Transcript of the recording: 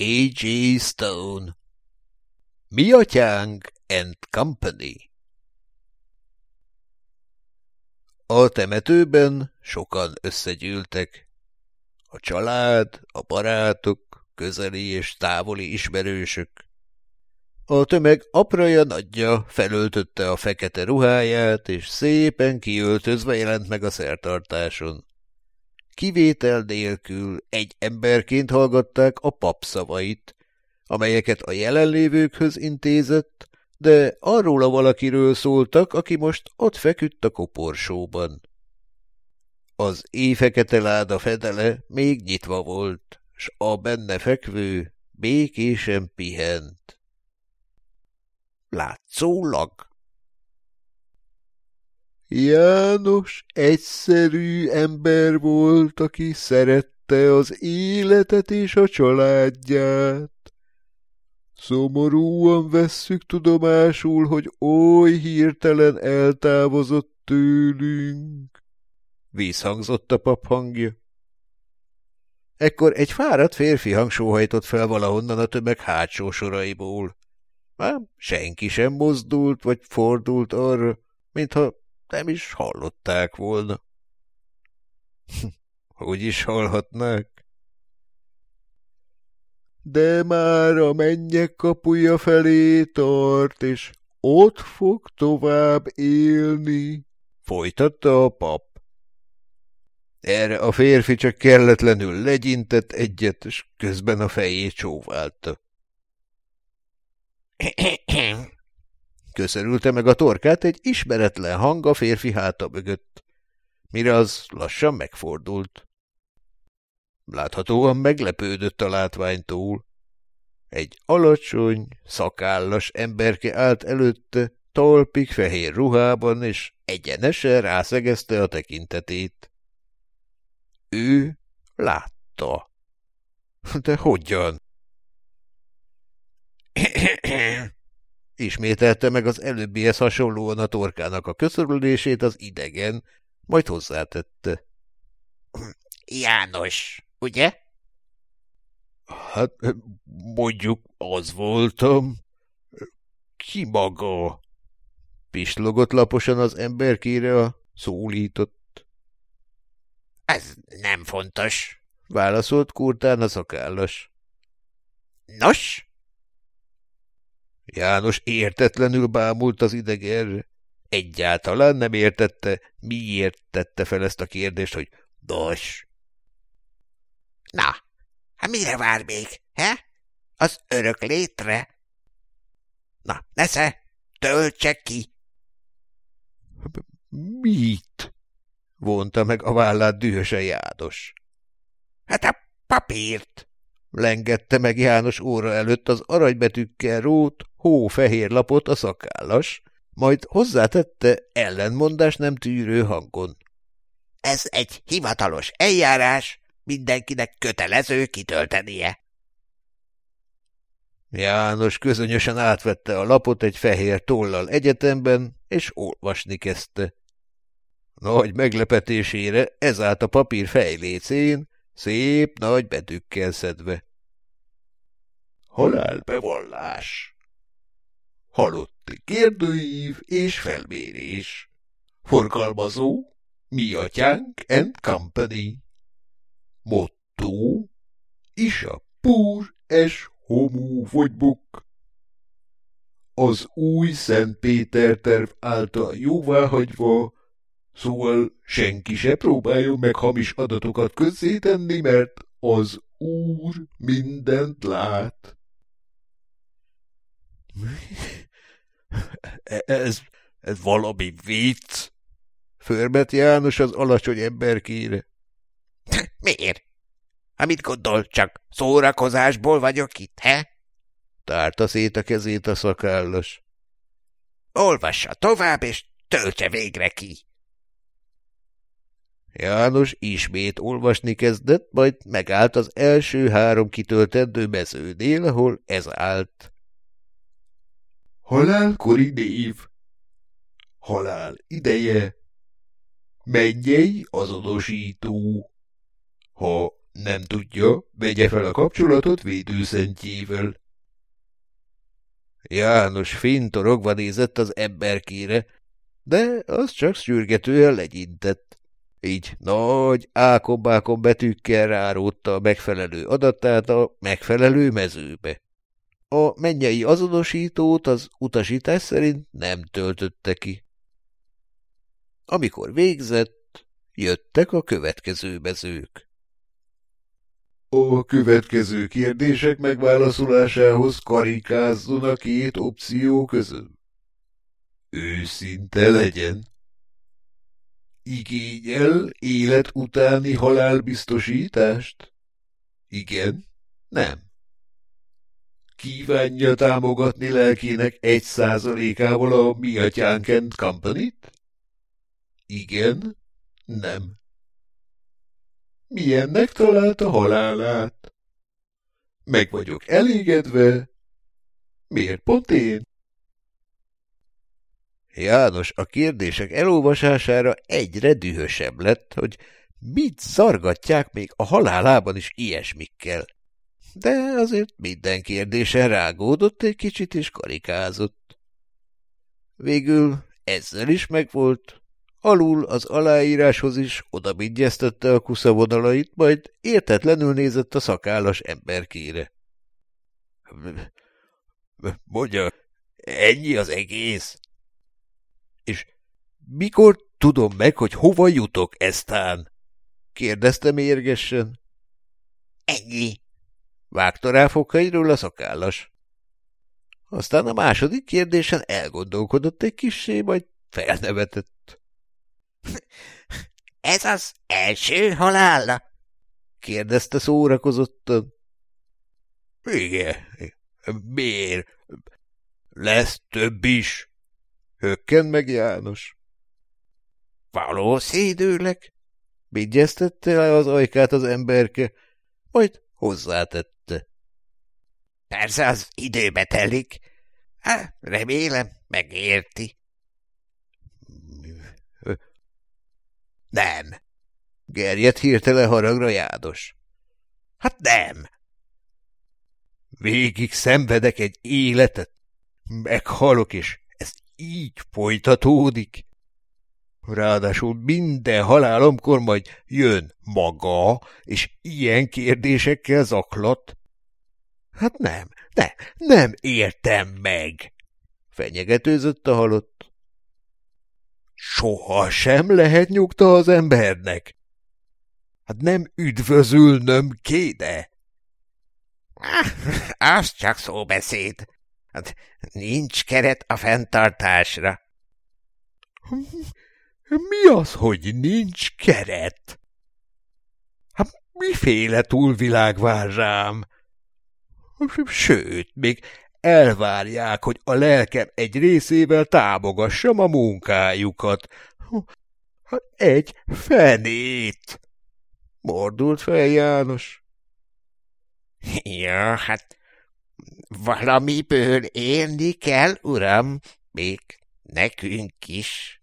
A.J. Stone Mi atyánk and Company A temetőben sokan összegyűltek. A család, a barátok, közeli és távoli ismerősök. A tömeg apraja nagyja felöltötte a fekete ruháját, és szépen kiöltözve jelent meg a szertartáson. Kivétel nélkül egy emberként hallgatták a pap szavait, amelyeket a jelenlévőkhöz intézett, de arról a valakiről szóltak, aki most ott feküdt a koporsóban. Az éjfekete láda fedele még nyitva volt, s a benne fekvő békésen pihent. Látszólag János egyszerű ember volt, aki szerette az életet és a családját. Szomorúan vesszük tudomásul, hogy oly hirtelen eltávozott tőlünk. Vízhangzott a pap hangja. Ekkor egy fáradt férfi hang sóhajtott fel valahonnan a tömeg hátsó soraiból. Már senki sem mozdult vagy fordult arra, mintha nem is hallották volna. Hogy is hallhatnák? De már a mennyek kapuja felé tart, és ott fog tovább élni, folytatta a pap. Erre a férfi csak kelletlenül legyintett egyet, és közben a fejét csóválta. Köszörülte meg a torkát egy ismeretlen hang a férfi háta mögött, mire az lassan megfordult. Láthatóan meglepődött a látványtól. Egy alacsony, szakállas emberke állt előtte, talpig fehér ruhában, és egyenesen rászegezte a tekintetét. Ő látta. De hogyan? Ismételte meg az előbbihez hasonlóan a torkának a köszörülését az idegen, majd hozzátette. János, ugye? Hát, mondjuk az voltam. Ki maga? Pislogott laposan az emberkére a szólított. Ez nem fontos, válaszolt kurtán a szakállas. Nos? János értetlenül bámult az idegenre. Egyáltalán nem értette, miért tette fel ezt a kérdést, hogy nos. Na, hát mire vár még, he? Az örök létre? Na, nesze, töltse ki! Mit? vonta meg a vállát dühösen János. Hát a papírt, lengette meg János óra előtt az aranybetűkkel rót, hófehér lapot a szakállas, majd hozzátette ellenmondás nem tűrő hangon. Ez egy hivatalos eljárás, mindenkinek kötelező kitöltenie. János közönösen átvette a lapot egy fehér tollal egyetemben, és olvasni kezdte. Nagy meglepetésére ez állt a papír fejlécén, szép nagy betűkkel szedve. Halálbevallás. Halotti kérdőív és felmérés. Forgalmazó Mi atyánk and Company. Motto Isa púr es homo vagybuk Az új Szent Péter terv által jóváhagyva Szóval senki se próbáljon meg hamis adatokat közzétenni, mert az Úr mindent lát. Ez, ez valami vicc? Förbet János az alacsony emberkére. Miért? Amit gondol, csak szórakozásból vagyok itt, he? Tárta szét a kezét a szakállas. Olvassa tovább, és töltse végre ki. János ismét olvasni kezdett, majd megállt az első három kitöltendő mezőnél, ahol ez állt. Halálkori név Halál ideje Mennyei azonosító Ha Nem tudja, vegye fel a kapcsolatot védőszentjével. János fintorogva nézett az emberkére, de az csak sürgetően legyintett. Így nagy ákombákon betűkkel ráródta a megfelelő adatát a megfelelő mezőbe. A mennyei azonosítót az utasítás szerint nem töltötte ki. Amikor végzett, jöttek a következő mezők. A következő kérdések megválaszolásához karikázzon a két opció közül. Őszinte legyen. Igényel élet utáni halálbiztosítást? Igen, nem. Kívánja támogatni lelkének egy százalékával a Mi Atyánk Company-t? Igen, nem. Milyennek találta halálát? Meg vagyok elégedve. Miért pont én? János a kérdések elolvasására egyre dühösebb lett, hogy mit szargatják még a halálában is ilyesmikkel. De azért minden kérdésen rágódott egy kicsit és karikázott. Végül ezzel is megvolt, alul az aláíráshoz is odabigyeztette a kuszavonalait, majd értetlenül nézett a szakállas emberkére. – Mondja, ennyi az egész? És mikor tudom meg, hogy hova jutok eztán? kérdezte mérgesen. Ennyi, vágta rá fokairól a szakállas. Aztán a második kérdésen elgondolkodott egy kissé, majd felnevetett. Ez az első halála? kérdezte szórakozottan. Igen, miért? Lesz több is. Hökken meg János. Valószínűleg, vigyeztette le az ajkát az emberke, majd hozzátette. Persze az időbe telik. Há, remélem, megérti. Nem. Gerjedt hirtelen haragra János. Hát nem. Végig szenvedek egy életet, meghalok, és így folytatódik. Ráadásul minden halálomkor majd jön maga, és ilyen kérdésekkel zaklat. Hát nem, ne, nem értem meg, fenyegetőzött a halott. Soha sem lehet nyugta az embernek. Hát nem üdvözülnöm kéne. Ah, az csak szóbeszéd, Hát nincs keret a fenntartásra. Mi az, hogy nincs keret? Hát miféle túlvilág vár rám? Sőt, még elvárják, hogy a lelkem egy részével támogassam a munkájukat. Hát egy fenét! Mordult fel János. Ja, hát Valamiből élni kell, uram, még nekünk is.